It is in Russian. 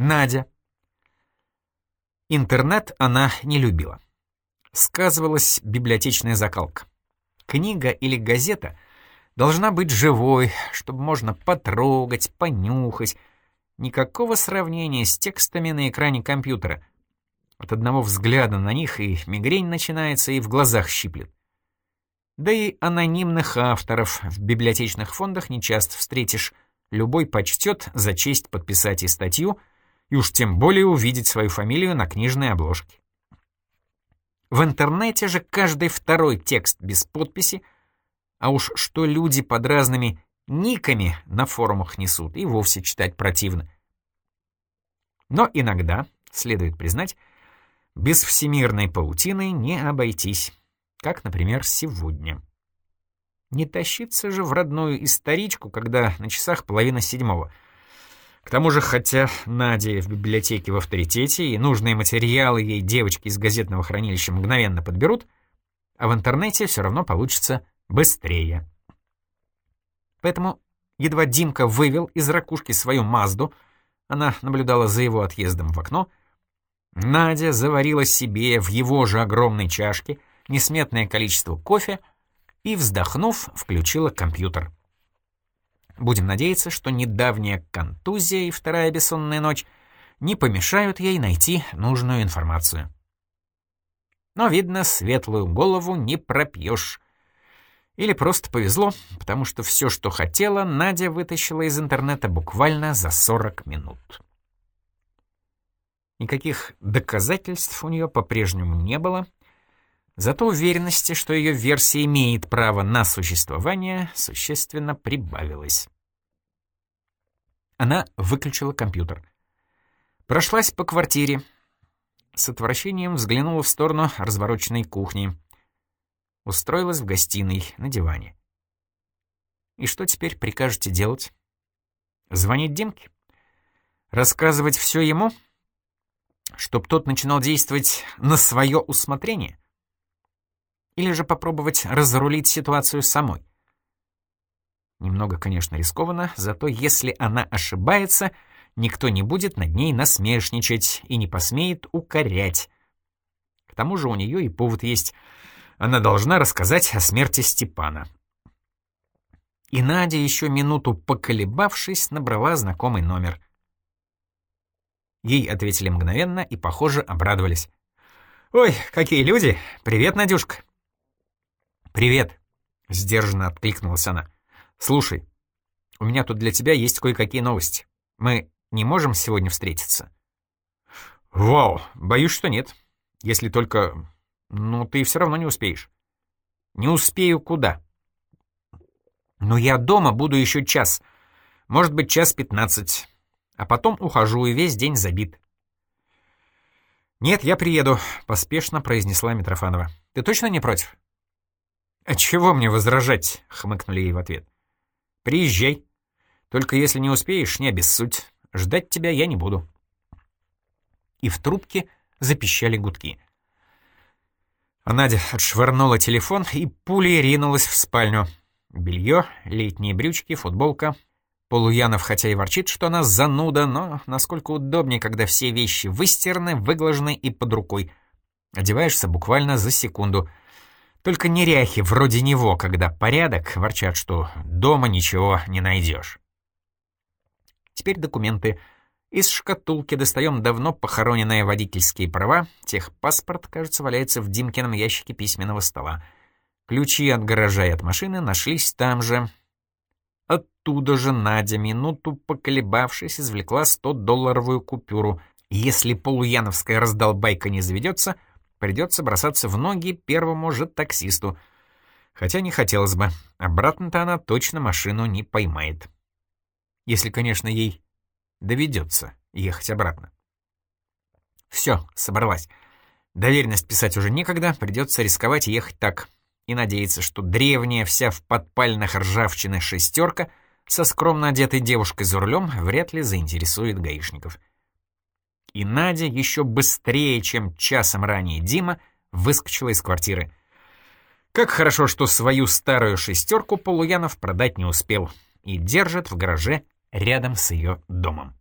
Надя. Интернет она не любила. Сказывалась библиотечная закалка. Книга или газета должна быть живой, чтобы можно потрогать, понюхать. Никакого сравнения с текстами на экране компьютера. От одного взгляда на них и мигрень начинается, и в глазах щиплет. Да и анонимных авторов в библиотечных фондах нечасто встретишь. Любой почтет за честь подписать и статью, и уж тем более увидеть свою фамилию на книжной обложке. В интернете же каждый второй текст без подписи, а уж что люди под разными никами на форумах несут, и вовсе читать противно. Но иногда, следует признать, без всемирной паутины не обойтись как, например, сегодня. Не тащиться же в родную историчку, когда на часах половина седьмого. К тому же, хотя Надя в библиотеке в авторитете, и нужные материалы ей девочки из газетного хранилища мгновенно подберут, а в интернете все равно получится быстрее. Поэтому едва Димка вывел из ракушки свою Мазду, она наблюдала за его отъездом в окно, Надя заварила себе в его же огромной чашке — несметное количество кофе и, вздохнув, включила компьютер. Будем надеяться, что недавняя контузия и вторая бессонная ночь не помешают ей найти нужную информацию. Но, видно, светлую голову не пропьешь. Или просто повезло, потому что все, что хотела, Надя вытащила из интернета буквально за 40 минут. Никаких доказательств у нее по-прежнему не было, Зато уверенности, что ее версия имеет право на существование, существенно прибавилось. Она выключила компьютер. Прошлась по квартире. С отвращением взглянула в сторону развороченной кухни. Устроилась в гостиной, на диване. И что теперь прикажете делать? Звонить Димке? Рассказывать все ему? Чтоб тот начинал действовать на свое усмотрение? Или же попробовать разрулить ситуацию самой? Немного, конечно, рискованно, зато если она ошибается, никто не будет над ней насмешничать и не посмеет укорять. К тому же у нее и повод есть. Она должна рассказать о смерти Степана. И Надя, еще минуту поколебавшись, набрала знакомый номер. Ей ответили мгновенно и, похоже, обрадовались. «Ой, какие люди! Привет, Надюшка!» «Привет!» — сдержанно откликнулась она. «Слушай, у меня тут для тебя есть кое-какие новости. Мы не можем сегодня встретиться?» «Вау, боюсь, что нет. Если только... Ну, ты все равно не успеешь». «Не успею куда?» «Но я дома буду еще час. Может быть, час пятнадцать. А потом ухожу, и весь день забит». «Нет, я приеду», — поспешно произнесла Митрофанова. «Ты точно не против?» «А чего мне возражать?» — хмыкнули ей в ответ. «Приезжай. Только если не успеешь, не обессудь. Ждать тебя я не буду». И в трубке запищали гудки. А Надя отшвырнула телефон и пулей ринулась в спальню. Белье, летние брючки, футболка. Полуянов хотя и ворчит, что она зануда, но насколько удобнее, когда все вещи выстираны, выглажены и под рукой. Одеваешься буквально за секунду — только неряхи вроде него, когда порядок, ворчат, что дома ничего не найдешь. Теперь документы. Из шкатулки достаем давно похороненные водительские права. Техпаспорт, кажется, валяется в Димкином ящике письменного стола. Ключи от гаража и от машины нашлись там же. Оттуда же Надя, минуту поколебавшись, извлекла 100-долларовую купюру. Если полуяновская раздолбайка не заведется — Придется бросаться в ноги первому же таксисту. Хотя не хотелось бы. Обратно-то она точно машину не поймает. Если, конечно, ей доведется ехать обратно. Все, собралась. Доверенность писать уже некогда, придется рисковать ехать так. И надеяться, что древняя, вся в подпальных ржавчины шестерка со скромно одетой девушкой за рулем вряд ли заинтересует гаишников. — и Надя еще быстрее, чем часом ранее Дима, выскочила из квартиры. Как хорошо, что свою старую шестерку Полуянов продать не успел и держит в гараже рядом с ее домом.